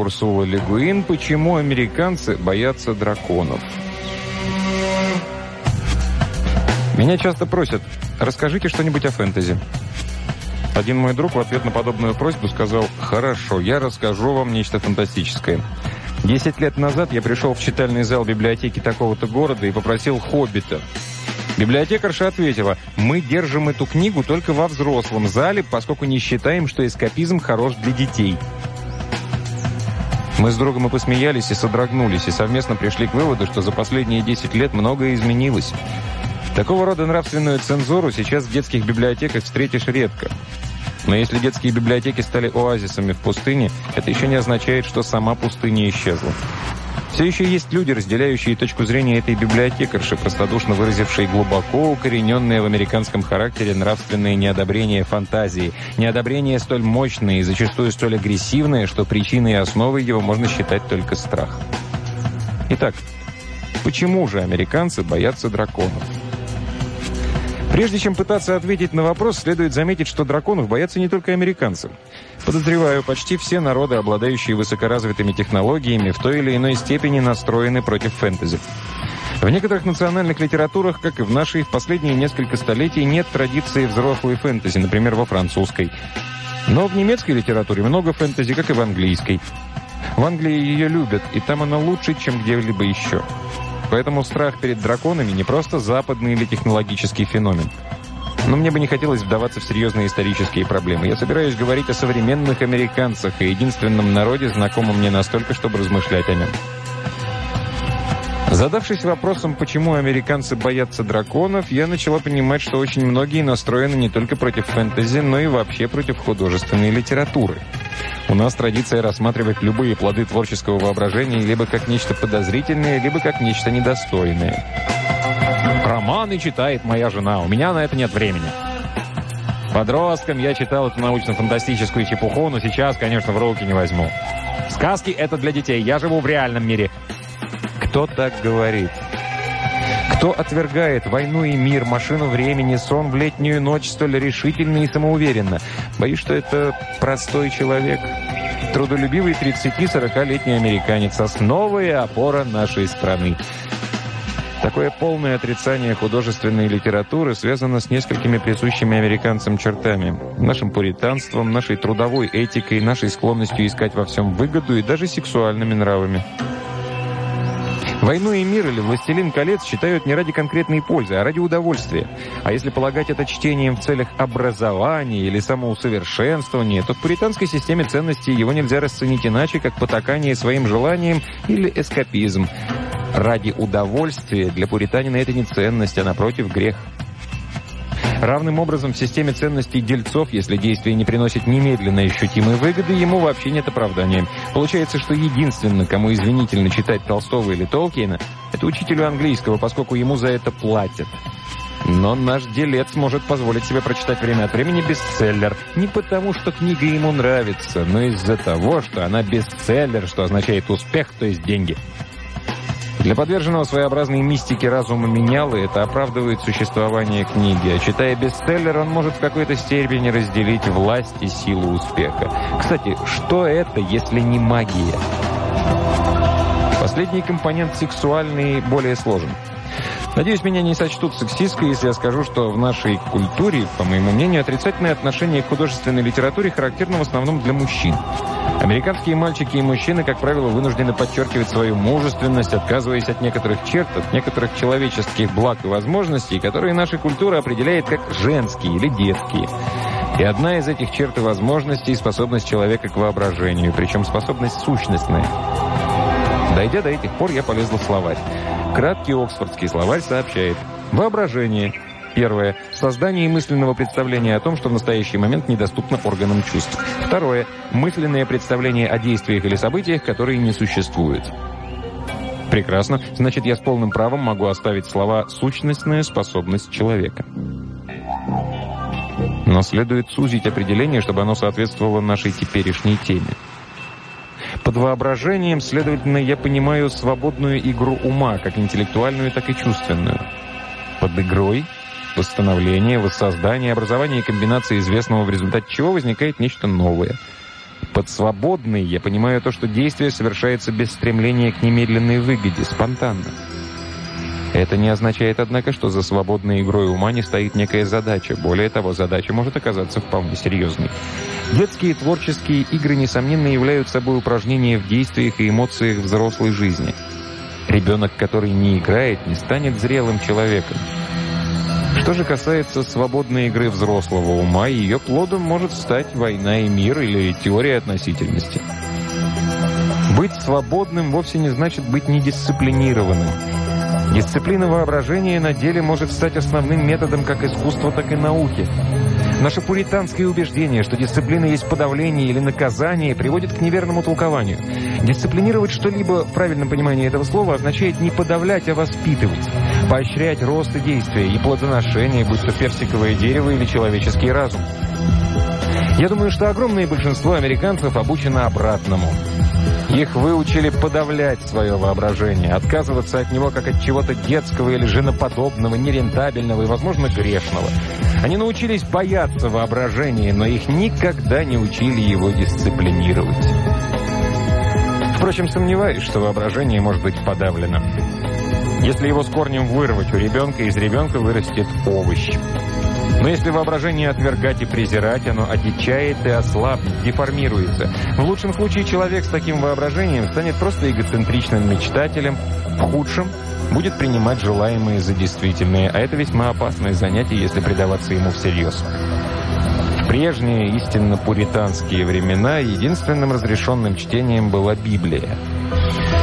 Урсула Легуин «Почему американцы боятся драконов». Меня часто просят, расскажите что-нибудь о фэнтези. Один мой друг в ответ на подобную просьбу сказал, «Хорошо, я расскажу вам нечто фантастическое». Десять лет назад я пришел в читальный зал библиотеки такого-то города и попросил «Хоббита». Библиотекарша ответила, «Мы держим эту книгу только во взрослом зале, поскольку не считаем, что эскапизм хорош для детей». Мы с другом и посмеялись, и содрогнулись, и совместно пришли к выводу, что за последние 10 лет многое изменилось. Такого рода нравственную цензуру сейчас в детских библиотеках встретишь редко. Но если детские библиотеки стали оазисами в пустыне, это еще не означает, что сама пустыня исчезла. Все еще есть люди, разделяющие точку зрения этой библиотекарши, простодушно выразившие глубоко укорененное в американском характере нравственное неодобрение фантазии, неодобрение столь мощное и зачастую столь агрессивное, что причиной и основой его можно считать только страх. Итак, почему же американцы боятся драконов? Прежде чем пытаться ответить на вопрос, следует заметить, что драконов боятся не только американцы. Подозреваю, почти все народы, обладающие высокоразвитыми технологиями, в той или иной степени настроены против фэнтези. В некоторых национальных литературах, как и в нашей, в последние несколько столетий нет традиции взрослой фэнтези, например, во французской. Но в немецкой литературе много фэнтези, как и в английской. В Англии ее любят, и там она лучше, чем где-либо еще. Поэтому страх перед драконами не просто западный или технологический феномен. Но мне бы не хотелось вдаваться в серьезные исторические проблемы. Я собираюсь говорить о современных американцах и единственном народе, знакомом мне настолько, чтобы размышлять о нем. Задавшись вопросом, почему американцы боятся драконов, я начала понимать, что очень многие настроены не только против фэнтези, но и вообще против художественной литературы. У нас традиция рассматривать любые плоды творческого воображения либо как нечто подозрительное, либо как нечто недостойное. Романы читает моя жена, у меня на это нет времени. Подростком я читал эту научно-фантастическую чепуху, но сейчас, конечно, в руки не возьму. Сказки — это для детей, я живу в реальном мире. Кто так говорит? Кто отвергает войну и мир, машину времени, сон в летнюю ночь столь решительно и самоуверенно? Боюсь, что это простой человек. Трудолюбивый 30-40-летний американец. Основа и опора нашей страны. Такое полное отрицание художественной литературы связано с несколькими присущими американцам чертами. Нашим пуританством, нашей трудовой этикой, нашей склонностью искать во всем выгоду и даже сексуальными нравами. Войну и мир или «Властелин колец» считают не ради конкретной пользы, а ради удовольствия. А если полагать это чтением в целях образования или самоусовершенствования, то в пуританской системе ценностей его нельзя расценить иначе, как потакание своим желаниям или эскапизм. Ради удовольствия для пуританина это не ценность, а напротив грех. Равным образом в системе ценностей дельцов, если действие не приносит немедленно ощутимой выгоды, ему вообще нет оправдания. Получается, что единственное, кому извинительно читать Толстого или Толкиена, это учителю английского, поскольку ему за это платят. Но наш делец может позволить себе прочитать время от времени бестселлер. Не потому, что книга ему нравится, но из-за того, что она бестселлер, что означает успех, то есть деньги. Для подверженного своеобразной мистики разума меняла это оправдывает существование книги. А читая бестселлер, он может в какой-то степени разделить власть и силу успеха. Кстати, что это, если не магия? Последний компонент сексуальный более сложен. Надеюсь, меня не сочтут сексисткой, если я скажу, что в нашей культуре, по моему мнению, отрицательное отношение к художественной литературе характерно в основном для мужчин. Американские мальчики и мужчины, как правило, вынуждены подчеркивать свою мужественность, отказываясь от некоторых черт, от некоторых человеческих благ и возможностей, которые наша культура определяет как женские или детские. И одна из этих черт и возможностей – способность человека к воображению, причем способность сущностная. Дойдя до этих пор, я полезла в словарь. Краткий Оксфордский словарь сообщает «Воображение». Первое. Создание мысленного представления о том, что в настоящий момент недоступно органам чувств. Второе. Мысленное представление о действиях или событиях, которые не существуют. Прекрасно. Значит, я с полным правом могу оставить слова «сущностная способность человека». Но следует сузить определение, чтобы оно соответствовало нашей теперешней теме. Под воображением, следовательно, я понимаю свободную игру ума, как интеллектуальную, так и чувственную. Под игрой – восстановление, воссоздание, образование комбинации известного, в результате чего возникает нечто новое. Под свободной я понимаю то, что действие совершается без стремления к немедленной выгоде, спонтанно. Это не означает, однако, что за свободной игрой ума не стоит некая задача. Более того, задача может оказаться вполне серьезной. Детские творческие игры, несомненно, являются собой упражнения в действиях и эмоциях взрослой жизни. Ребенок, который не играет, не станет зрелым человеком. Что же касается свободной игры взрослого ума, ее плодом может стать война и мир или теория относительности. Быть свободным вовсе не значит быть недисциплинированным. Дисциплина воображения на деле может стать основным методом как искусства, так и науки. Наше пуританское убеждение, что дисциплина есть подавление или наказание, приводит к неверному толкованию. Дисциплинировать что-либо, в правильном понимании этого слова, означает не подавлять, а воспитывать. Поощрять рост и действия, и плодоношение, будь то персиковое дерево или человеческий разум. Я думаю, что огромное большинство американцев обучено обратному. Их выучили подавлять свое воображение, отказываться от него как от чего-то детского или женоподобного, нерентабельного и, возможно, грешного. Они научились бояться воображения, но их никогда не учили его дисциплинировать. Впрочем, сомневаюсь, что воображение может быть подавлено. Если его с корнем вырвать у ребенка, из ребенка вырастет овощ. Но если воображение отвергать и презирать, оно одичает и ослабнет, деформируется. В лучшем случае человек с таким воображением станет просто эгоцентричным мечтателем, в худшем будет принимать желаемые за действительные, а это весьма опасное занятие, если предаваться ему всерьез. В прежние истинно пуританские времена единственным разрешенным чтением была Библия –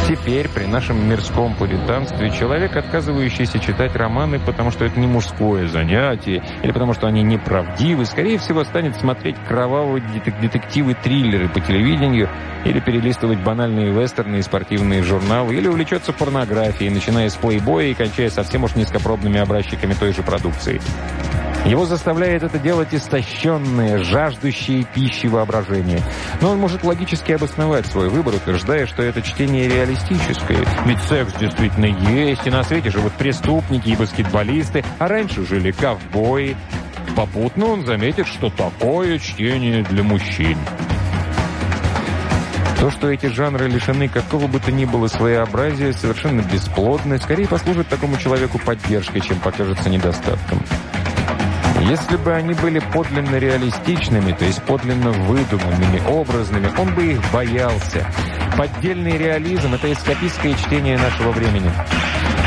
Теперь, при нашем мирском пуританстве, человек, отказывающийся читать романы, потому что это не мужское занятие, или потому что они неправдивы, скорее всего, станет смотреть кровавые детективы-триллеры по телевидению, или перелистывать банальные вестерны и спортивные журналы, или увлечется порнографией, начиная с плейбоя и кончая совсем уж низкопробными образчиками той же продукции. Его заставляет это делать истощенные, жаждущие пищи воображения. Но он может логически обосновать свой выбор, утверждая, что это чтение реалистическое. Ведь секс действительно есть, и на свете живут преступники и баскетболисты, а раньше жили ковбои. Попутно он заметит, что такое чтение для мужчин. То, что эти жанры лишены какого бы то ни было своеобразия, совершенно бесплодны, скорее послужит такому человеку поддержкой, чем покажется недостатком. Если бы они были подлинно реалистичными, то есть подлинно выдуманными, образными, он бы их боялся. Поддельный реализм – это эскапистское чтение нашего времени.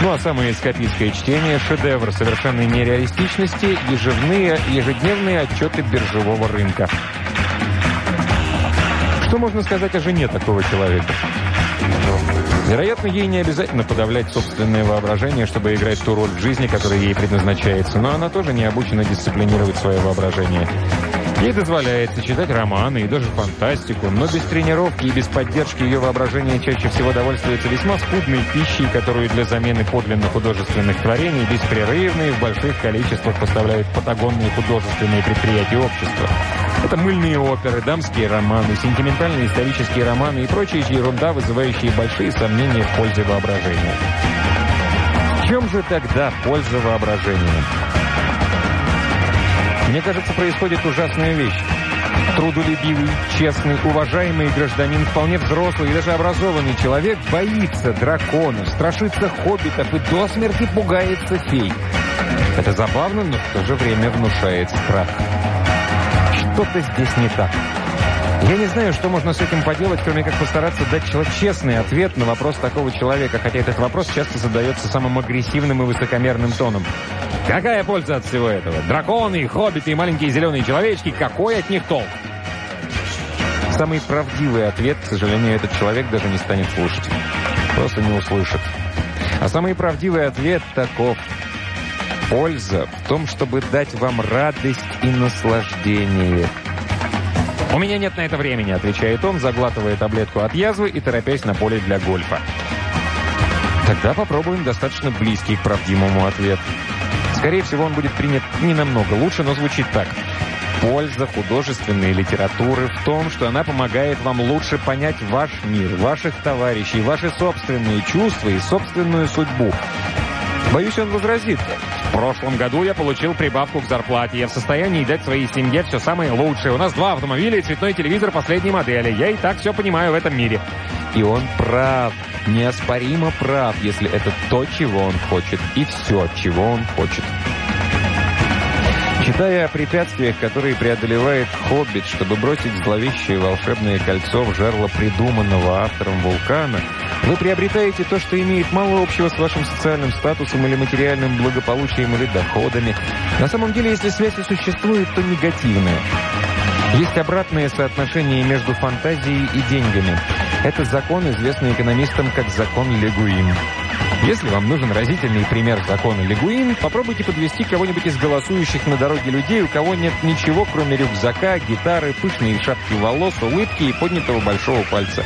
Ну а самое эскапистское чтение – шедевр совершенной нереалистичности, ежедневные, ежедневные отчеты биржевого рынка. Что можно сказать о жене такого человека? Вероятно, ей не обязательно подавлять собственное воображение, чтобы играть ту роль в жизни, которая ей предназначается, но она тоже не обучена дисциплинировать свое воображение. Ей дозволяется читать романы и даже фантастику, но без тренировки и без поддержки ее воображения чаще всего довольствуется весьма скудной пищей, которую для замены подлинных художественных творений беспрерывно и в больших количествах поставляют патагонные художественные предприятия общества. Это мыльные оперы, дамские романы, сентиментальные исторические романы и прочая ерунда, вызывающие большие сомнения в пользе воображения. В чем же тогда польза воображения? Мне кажется, происходит ужасная вещь. Трудолюбивый, честный, уважаемый гражданин, вполне взрослый и даже образованный человек боится драконов, страшится хоббитов и до смерти пугается фей. Это забавно, но в то же время внушает страх что-то здесь не так. Я не знаю, что можно с этим поделать, кроме как постараться дать честный ответ на вопрос такого человека, хотя этот вопрос часто задается самым агрессивным и высокомерным тоном. Какая польза от всего этого? Драконы, хоббиты и маленькие зеленые человечки, какой от них толк? Самый правдивый ответ, к сожалению, этот человек даже не станет слушать. Просто не услышит. А самый правдивый ответ таков – Польза в том, чтобы дать вам радость и наслаждение. «У меня нет на это времени», — отвечает он, заглатывая таблетку от язвы и торопясь на поле для гольфа. Тогда попробуем достаточно близкий к правдивому ответ. Скорее всего, он будет принят не намного лучше, но звучит так. Польза художественной литературы в том, что она помогает вам лучше понять ваш мир, ваших товарищей, ваши собственные чувства и собственную судьбу. Боюсь, он возразит. В прошлом году я получил прибавку к зарплате. Я в состоянии дать своей семье все самое лучшее. У нас два автомобиля и цветной телевизор последней модели. Я и так все понимаю в этом мире. И он прав, неоспоримо прав, если это то, чего он хочет, и все, чего он хочет. Читая о препятствиях, которые преодолевает Хоббит, чтобы бросить зловещее волшебное кольцо в жерло придуманного автором вулкана, вы приобретаете то, что имеет мало общего с вашим социальным статусом или материальным благополучием или доходами. На самом деле, если связь и существует, то негативная. Есть обратное соотношение между фантазией и деньгами. Это закон, известный экономистам как закон Легуин. Если вам нужен разительный пример закона Легуин, попробуйте подвести кого-нибудь из голосующих на дороге людей, у кого нет ничего, кроме рюкзака, гитары, пышной шапки волос, улыбки и поднятого большого пальца.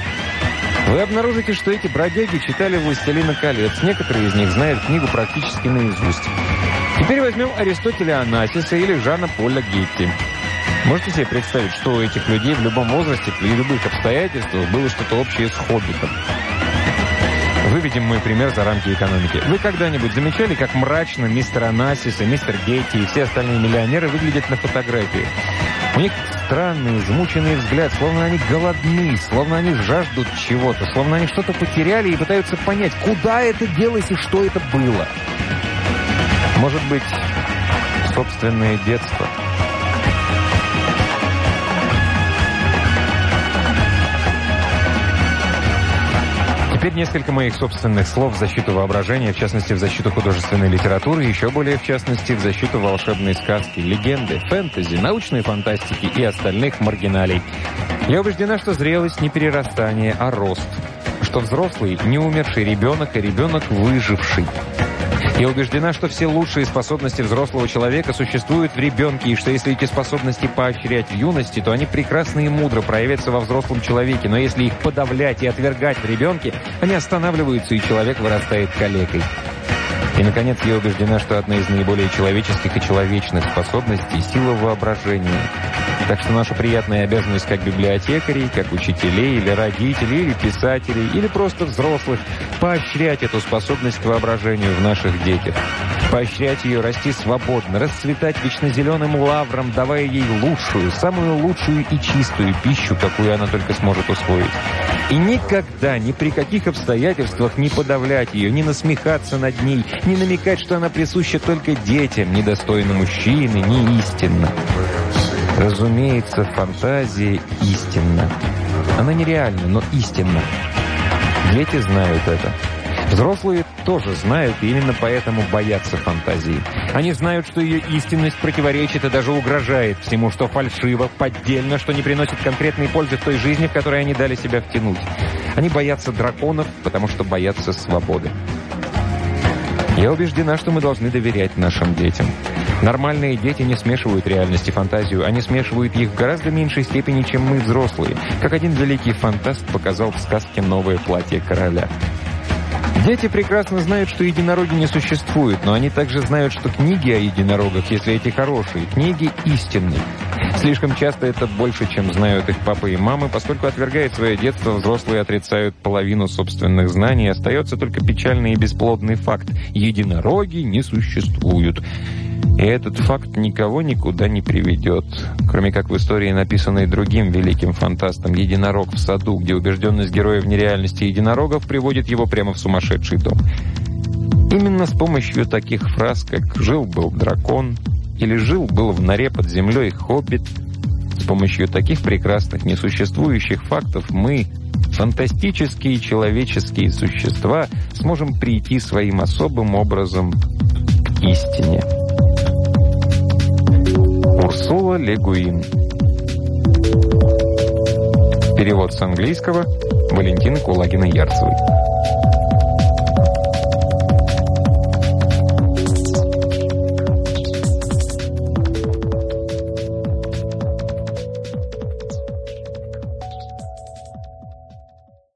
Вы обнаружите, что эти бродяги читали «Властелина колец». Некоторые из них знают книгу практически наизусть. Теперь возьмем Аристотеля Анасиса или Жана Поля Гетти. Можете себе представить, что у этих людей в любом возрасте, при любых обстоятельствах было что-то общее с «Хоббитом»? Выведем мой пример за рамки экономики. Вы когда-нибудь замечали, как мрачно мистер Анасис и мистер Гетти и все остальные миллионеры выглядят на фотографии? У них странный, измученный взгляд, словно они голодны, словно они жаждут чего-то, словно они что-то потеряли и пытаются понять, куда это делось и что это было. Может быть, собственное детство – Теперь несколько моих собственных слов в защиту воображения, в частности, в защиту художественной литературы, еще более в частности, в защиту волшебной сказки, легенды, фэнтези, научной фантастики и остальных маргиналей. Я убеждена, что зрелость не перерастание, а рост. Что взрослый – не умерший ребенок, а ребенок – выживший. Я убеждена, что все лучшие способности взрослого человека существуют в ребенке, и что если эти способности поощрять в юности, то они прекрасно и мудро проявятся во взрослом человеке, но если их подавлять и отвергать в ребенке, они останавливаются, и человек вырастает калекой. И, наконец, я убеждена, что одна из наиболее человеческих и человечных способностей – сила воображения. Так что наша приятная обязанность как библиотекарей, как учителей или родителей, или писателей, или просто взрослых – поощрять эту способность к воображению в наших детях. Поощрять ее расти свободно, расцветать вечно зеленым лавром, давая ей лучшую, самую лучшую и чистую пищу, какую она только сможет усвоить. И никогда, ни при каких обстоятельствах не подавлять ее, не насмехаться над ней, не намекать, что она присуща только детям, недостойным мужчины, не истинна. Разумеется, фантазия истинна. Она нереальна, но истинна. Дети знают это. Взрослые тоже знают и именно поэтому боятся фантазии. Они знают, что ее истинность противоречит и даже угрожает всему, что фальшиво, поддельно, что не приносит конкретной пользы в той жизни, в которой они дали себя втянуть. Они боятся драконов, потому что боятся свободы. Я убеждена, что мы должны доверять нашим детям. Нормальные дети не смешивают реальность и фантазию, они смешивают их в гораздо меньшей степени, чем мы, взрослые, как один великий фантаст показал в сказке «Новое платье короля». Дети прекрасно знают, что единороги не существуют, но они также знают, что книги о единорогах, если эти хорошие, книги истинные. Слишком часто это больше, чем знают их папа и мамы, поскольку отвергает свое детство, взрослые отрицают половину собственных знаний, остается только печальный и бесплодный факт – единороги не существуют. И этот факт никого никуда не приведет, кроме как в истории, написанной другим великим фантастом «Единорог в саду», где убежденность героя в нереальности единорогов приводит его прямо в сумасшедший дом. Именно с помощью таких фраз, как «жил-был дракон» или «жил-был в норе под землей хоббит», с помощью таких прекрасных несуществующих фактов мы, фантастические человеческие существа, сможем прийти своим особым образом к истине. Урсула Легуин. Перевод с английского Валентины Кулагиной-Ярцевой.